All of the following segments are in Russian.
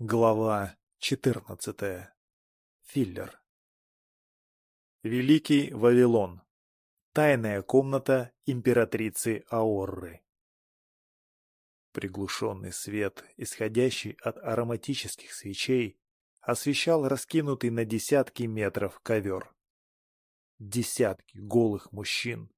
Глава 14. Филлер. Великий Вавилон. Тайная комната императрицы Аорры. Приглушенный свет, исходящий от ароматических свечей, освещал раскинутый на десятки метров ковер. Десятки голых мужчин,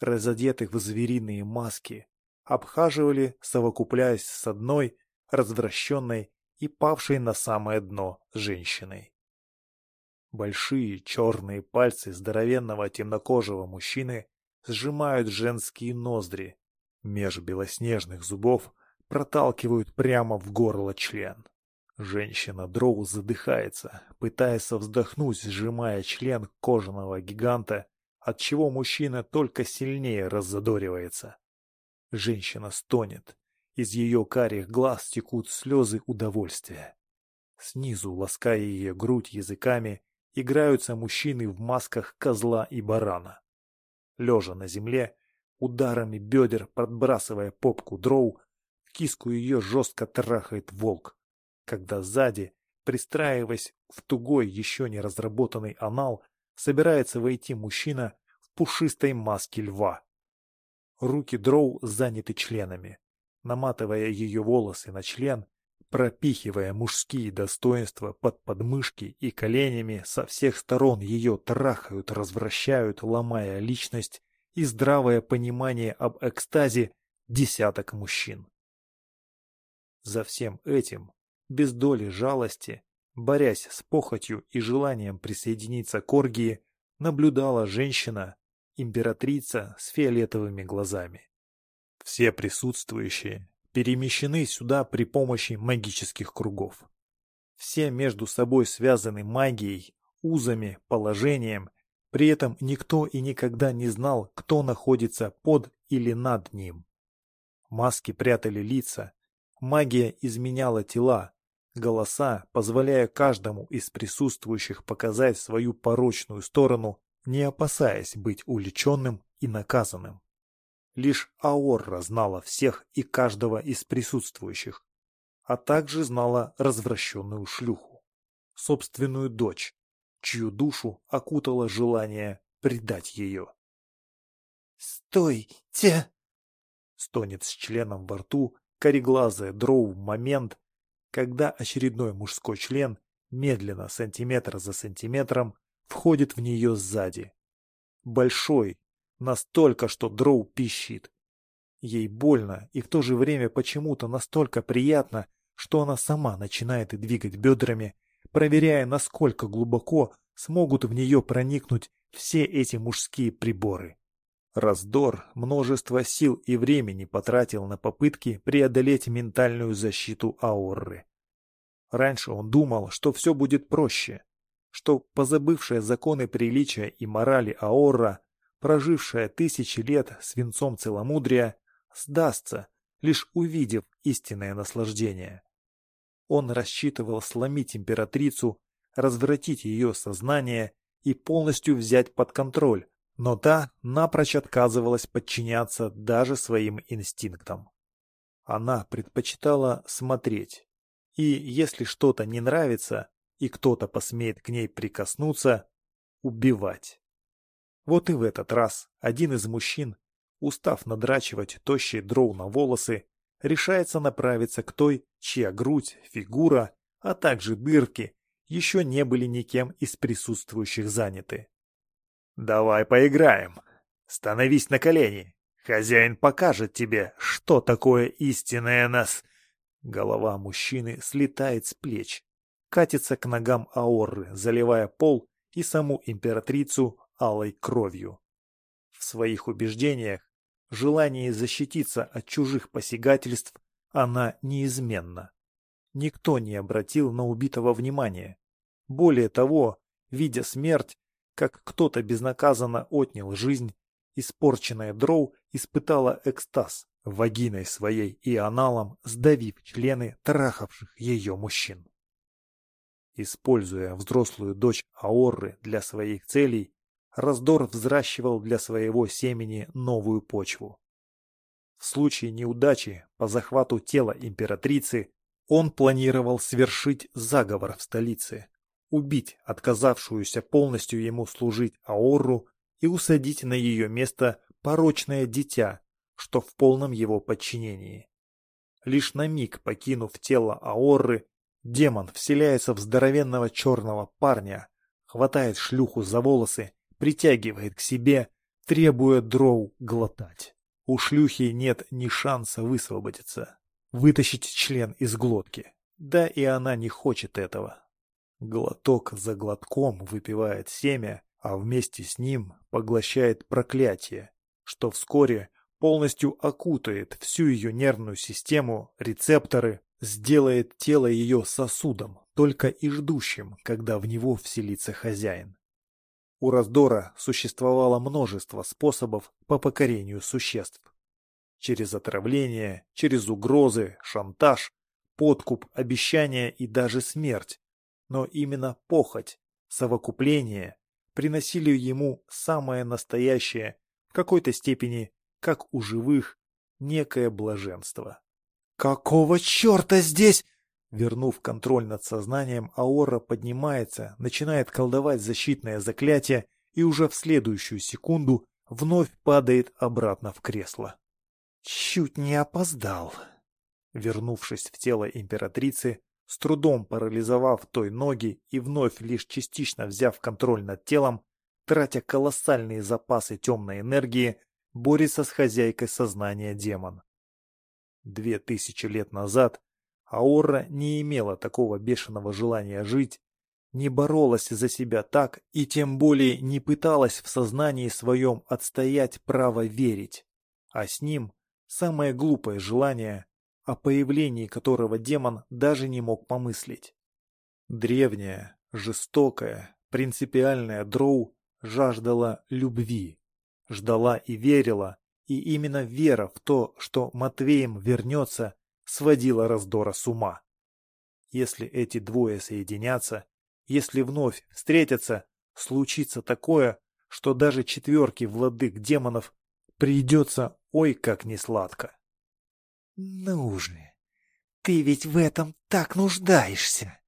разодетых в звериные маски, обхаживали, совокупляясь с одной, развращенной и павшей на самое дно женщиной. Большие черные пальцы здоровенного темнокожего мужчины сжимают женские ноздри, меж белоснежных зубов проталкивают прямо в горло член. Женщина Дроу задыхается, пытаясь вздохнуть, сжимая член кожаного гиганта, от чего мужчина только сильнее раззадоривается. Женщина стонет, из ее карих глаз текут слезы удовольствия. Снизу, лаская ее грудь языками, играются мужчины в масках козла и барана. Лежа на земле, ударами бедер подбрасывая попку дроу, киску ее жестко трахает волк, когда сзади, пристраиваясь в тугой еще не разработанный анал, собирается войти мужчина в пушистой маске льва. Руки дроу заняты членами наматывая ее волосы на член, пропихивая мужские достоинства под подмышки и коленями со всех сторон ее трахают, развращают, ломая личность и здравое понимание об экстазе десяток мужчин. За всем этим, без доли жалости, борясь с похотью и желанием присоединиться к оргии, наблюдала женщина, императрица с фиолетовыми глазами. Все присутствующие перемещены сюда при помощи магических кругов. Все между собой связаны магией, узами, положением, при этом никто и никогда не знал, кто находится под или над ним. Маски прятали лица, магия изменяла тела, голоса, позволяя каждому из присутствующих показать свою порочную сторону, не опасаясь быть увлеченным и наказанным. Лишь Аорра знала всех и каждого из присутствующих, а также знала развращенную шлюху, собственную дочь, чью душу окутало желание предать ее. «Стойте!» Стонет с членом во рту кореглазая дроу в момент, когда очередной мужской член медленно, сантиметр за сантиметром, входит в нее сзади. Большой, Настолько, что дроу пищит. Ей больно и в то же время почему-то настолько приятно, что она сама начинает и двигать бедрами, проверяя, насколько глубоко смогут в нее проникнуть все эти мужские приборы. Раздор множество сил и времени потратил на попытки преодолеть ментальную защиту ауры. Раньше он думал, что все будет проще, что позабывшая законы приличия и морали аора прожившая тысячи лет свинцом целомудрия, сдастся, лишь увидев истинное наслаждение. Он рассчитывал сломить императрицу, развратить ее сознание и полностью взять под контроль, но та напрочь отказывалась подчиняться даже своим инстинктам. Она предпочитала смотреть, и если что-то не нравится, и кто-то посмеет к ней прикоснуться, убивать. Вот и в этот раз один из мужчин, устав надрачивать тощие дроу на волосы, решается направиться к той, чья грудь, фигура, а также дырки еще не были никем из присутствующих заняты. «Давай поиграем. Становись на колени. Хозяин покажет тебе, что такое истинное нас...» Голова мужчины слетает с плеч, катится к ногам Аорры, заливая пол и саму императрицу алой кровью. В своих убеждениях, желании защититься от чужих посягательств, она неизменна. Никто не обратил на убитого внимания. Более того, видя смерть, как кто-то безнаказанно отнял жизнь, испорченная дроу испытала экстаз, вагиной своей и аналом сдавив члены трахавших ее мужчин. Используя взрослую дочь Аорры для своих целей, Раздор взращивал для своего семени новую почву. В случае неудачи по захвату тела императрицы Он планировал свершить заговор в столице, убить отказавшуюся полностью ему служить Аорру и усадить на ее место порочное дитя, что в полном его подчинении. Лишь на миг покинув тело Аорры, демон вселяется в здоровенного черного парня, хватает шлюху за волосы, притягивает к себе, требуя дроу глотать. У шлюхи нет ни шанса высвободиться, вытащить член из глотки. Да и она не хочет этого. Глоток за глотком выпивает семя, а вместе с ним поглощает проклятие, что вскоре полностью окутает всю ее нервную систему, рецепторы, сделает тело ее сосудом, только и ждущим, когда в него вселится хозяин. У раздора существовало множество способов по покорению существ. Через отравление, через угрозы, шантаж, подкуп, обещания и даже смерть. Но именно похоть, совокупление приносили ему самое настоящее, в какой-то степени, как у живых, некое блаженство. «Какого черта здесь?» Вернув контроль над сознанием, Аора поднимается, начинает колдовать защитное заклятие и уже в следующую секунду вновь падает обратно в кресло. Чуть не опоздал. Вернувшись в тело императрицы, с трудом парализовав той ноги и вновь лишь частично взяв контроль над телом, тратя колоссальные запасы темной энергии, борется с хозяйкой сознания демон. Две тысячи лет назад Аора не имела такого бешеного желания жить, не боролась за себя так и тем более не пыталась в сознании своем отстоять право верить, а с ним самое глупое желание о появлении которого демон даже не мог помыслить. Древняя, жестокая, принципиальная дроу жаждала любви, ждала и верила, и именно вера в то, что Матвеем вернется, сводила раздора с ума. Если эти двое соединятся, если вновь встретятся, случится такое, что даже четверки владык демонов придется ой как несладко. «Ну же, ты ведь в этом так нуждаешься!»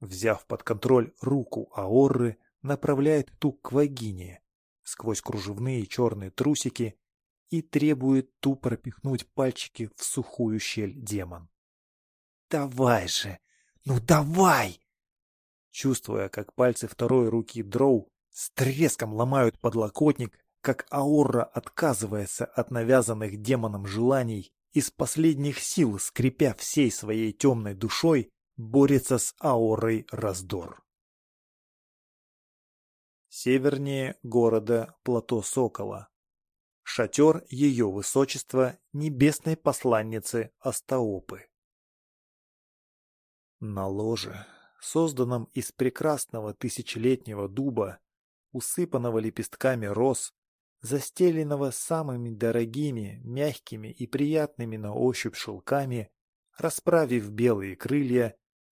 Взяв под контроль руку Аорры, направляет ту к вагине, сквозь кружевные черные трусики, и требует ту пропихнуть пальчики в сухую щель демон. «Давай же! Ну давай!» Чувствуя, как пальцы второй руки Дроу с треском ломают подлокотник, как Аорра отказывается от навязанных демоном желаний, из последних сил, скрипя всей своей темной душой, борется с аурой раздор. Севернее города плато Сокола. Шатер ее высочества небесной посланницы Астаопы. На ложе, созданном из прекрасного тысячелетнего дуба, усыпанного лепестками роз, застеленного самыми дорогими, мягкими и приятными на ощупь шелками, расправив белые крылья,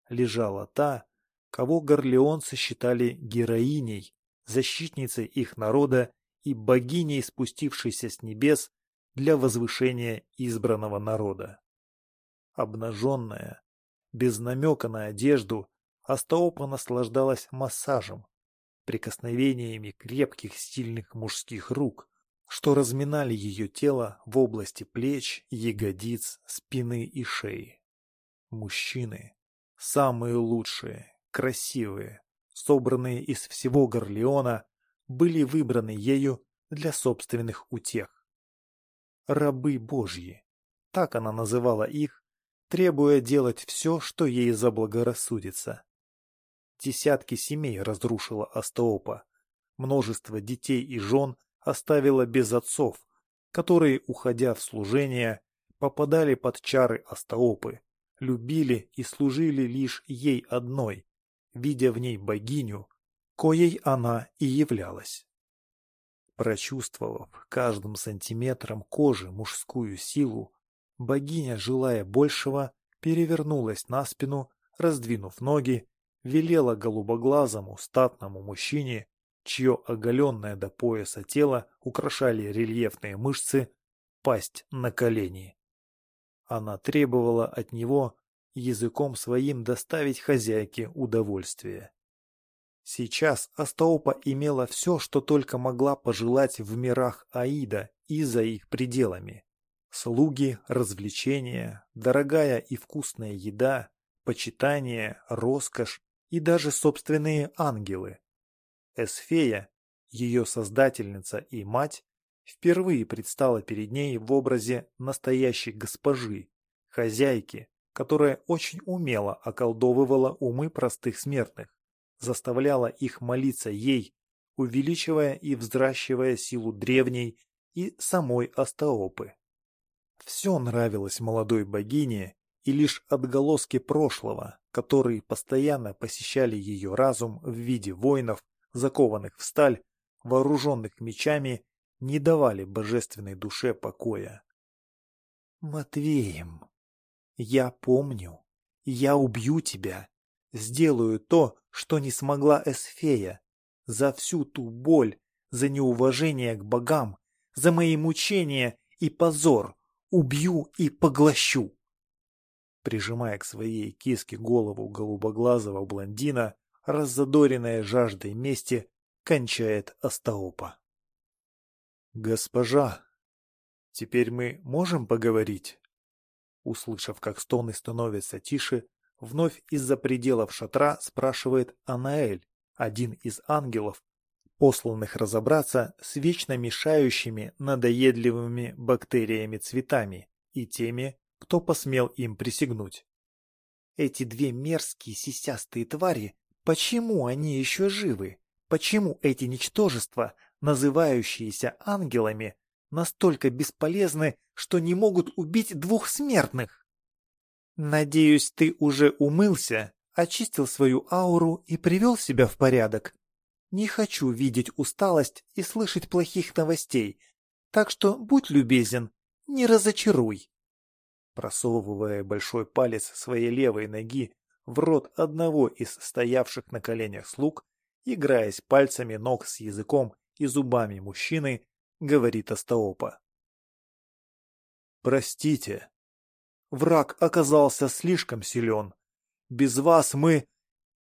лежала та, кого горлеонцы считали героиней, защитницей их народа и богиней, спустившейся с небес для возвышения избранного народа. Обнаженная, без намека на одежду, Астаопа наслаждалась массажем, прикосновениями крепких стильных мужских рук, что разминали ее тело в области плеч, ягодиц, спины и шеи. Мужчины, самые лучшие, красивые, собранные из всего Горлеона, были выбраны ею для собственных утех. Рабы Божьи, так она называла их, требуя делать все, что ей заблагорассудится. Десятки семей разрушила Астаопа. Множество детей и жен оставила без отцов, которые, уходя в служение, попадали под чары Астаопы, любили и служили лишь ей одной, видя в ней богиню, коей она и являлась. Прочувствовав каждым сантиметром кожи мужскую силу, богиня, желая большего, перевернулась на спину, раздвинув ноги велела голубоглазому статному мужчине, чье оголенное до пояса тело украшали рельефные мышцы, пасть на колени. Она требовала от него, языком своим доставить хозяйке удовольствие. Сейчас Астаопа имела все, что только могла пожелать в мирах Аида и за их пределами. Слуги, развлечения, дорогая и вкусная еда, почитание, роскошь и даже собственные ангелы. Эсфея, ее создательница и мать, впервые предстала перед ней в образе настоящей госпожи, хозяйки, которая очень умело околдовывала умы простых смертных, заставляла их молиться ей, увеличивая и вздращивая силу древней и самой Астаопы. Все нравилось молодой богине, и лишь отголоски прошлого, которые постоянно посещали ее разум в виде воинов, закованных в сталь, вооруженных мечами, не давали божественной душе покоя. «Матвеем, я помню, я убью тебя, сделаю то, что не смогла Эсфея, за всю ту боль, за неуважение к богам, за мои мучения и позор, убью и поглощу!» Прижимая к своей киске голову голубоглазого блондина, раззадоренная жаждой мести, кончает Астаопа. «Госпожа, теперь мы можем поговорить?» Услышав, как стоны становятся тише, вновь из-за пределов шатра спрашивает Анаэль, один из ангелов, посланных разобраться с вечно мешающими надоедливыми бактериями-цветами и теми, кто посмел им присягнуть. Эти две мерзкие сисястые твари, почему они еще живы? Почему эти ничтожества, называющиеся ангелами, настолько бесполезны, что не могут убить двух смертных? Надеюсь, ты уже умылся, очистил свою ауру и привел себя в порядок. Не хочу видеть усталость и слышать плохих новостей, так что будь любезен, не разочаруй. Просовывая большой палец своей левой ноги в рот одного из стоявших на коленях слуг, играясь пальцами ног с языком и зубами мужчины, говорит Астаопа. «Простите. Враг оказался слишком силен. Без вас мы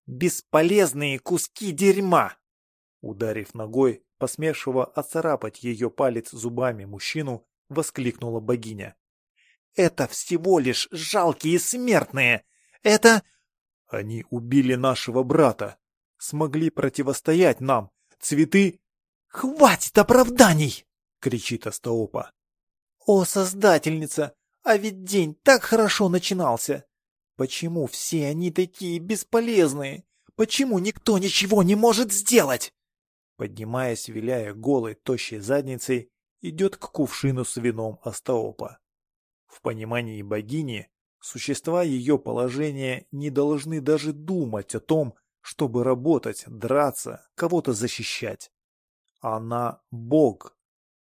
бесполезные куски дерьма!» Ударив ногой, посмевшего оцарапать ее палец зубами мужчину, воскликнула богиня. «Это всего лишь жалкие смертные! Это...» «Они убили нашего брата!» смогли противостоять нам. Цветы... «Хватит оправданий!» — кричит Астаопа. «О, Создательница! А ведь день так хорошо начинался! Почему все они такие бесполезные? Почему никто ничего не может сделать?» Поднимаясь, виляя голой, тощей задницей, идет к кувшину с вином Астаопа. В понимании богини, существа ее положения не должны даже думать о том, чтобы работать, драться, кого-то защищать. Она — Бог.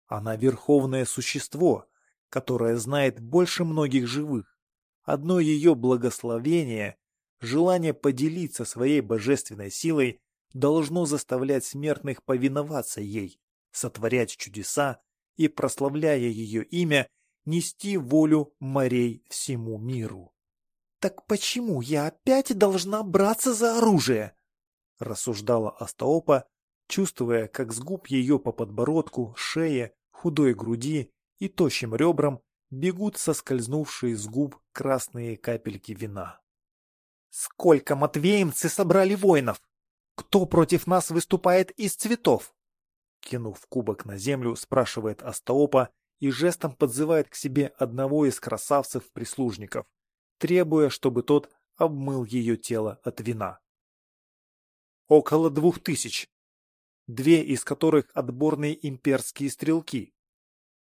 Она — верховное существо, которое знает больше многих живых. Одно ее благословение, желание поделиться своей божественной силой должно заставлять смертных повиноваться ей, сотворять чудеса и, прославляя ее имя, нести волю морей всему миру. «Так почему я опять должна браться за оружие?» — рассуждала Астаопа, чувствуя, как с губ ее по подбородку, шее, худой груди и тощим ребрам бегут соскользнувшие с губ красные капельки вина. «Сколько матвеемцы собрали воинов? Кто против нас выступает из цветов?» Кинув кубок на землю, спрашивает Астаопа и жестом подзывает к себе одного из красавцев-прислужников требуя, чтобы тот обмыл ее тело от вина. Около двух тысяч, две из которых отборные имперские стрелки.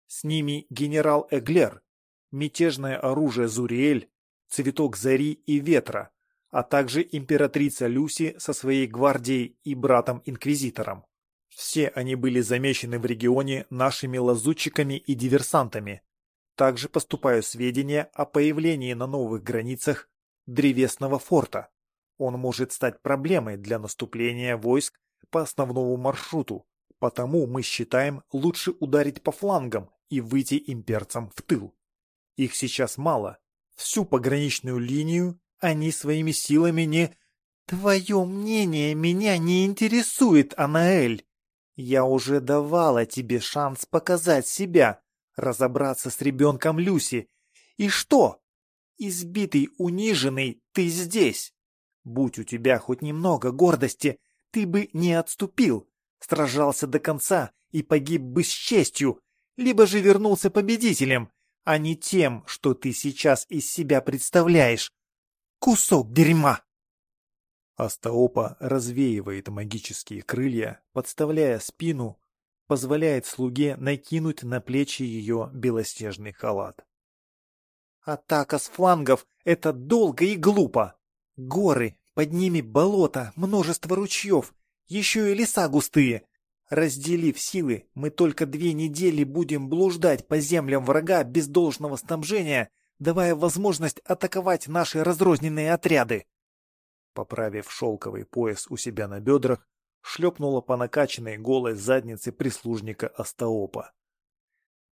С ними генерал Эглер, мятежное оружие Зуриэль, цветок зари и ветра, а также императрица Люси со своей гвардией и братом-инквизитором. Все они были замечены в регионе нашими лазутчиками и диверсантами, также поступают сведения о появлении на новых границах древесного форта. Он может стать проблемой для наступления войск по основному маршруту, потому мы считаем лучше ударить по флангам и выйти имперцам в тыл. Их сейчас мало. Всю пограничную линию Они своими силами не... Твое мнение меня не интересует, Анаэль. Я уже давала тебе шанс показать себя, разобраться с ребенком Люси. И что? Избитый, униженный, ты здесь. Будь у тебя хоть немного гордости, ты бы не отступил, сражался до конца и погиб бы с честью, либо же вернулся победителем, а не тем, что ты сейчас из себя представляешь. Кусок дерьма!» Астаопа развеивает магические крылья, подставляя спину, позволяет слуге накинуть на плечи ее белоснежный халат. «Атака с флангов — это долго и глупо. Горы, под ними болото, множество ручьев, еще и леса густые. Разделив силы, мы только две недели будем блуждать по землям врага без должного снабжения, давая возможность атаковать наши разрозненные отряды. Поправив шелковый пояс у себя на бедрах, шлепнула по накачанной голой заднице прислужника Астаопа.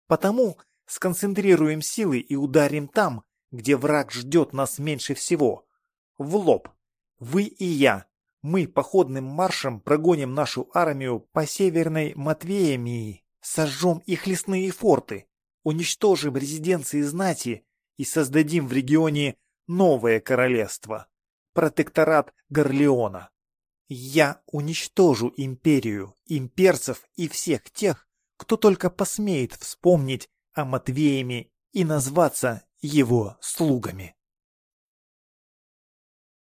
«Потому сконцентрируем силы и ударим там, где враг ждет нас меньше всего. В лоб. Вы и я. Мы походным маршем прогоним нашу армию по северной Матвеемии, сожжем их лесные форты, уничтожим резиденции знати и создадим в регионе новое королевство, протекторат Горлеона. Я уничтожу империю, имперцев и всех тех, кто только посмеет вспомнить о Матвееме и назваться его слугами.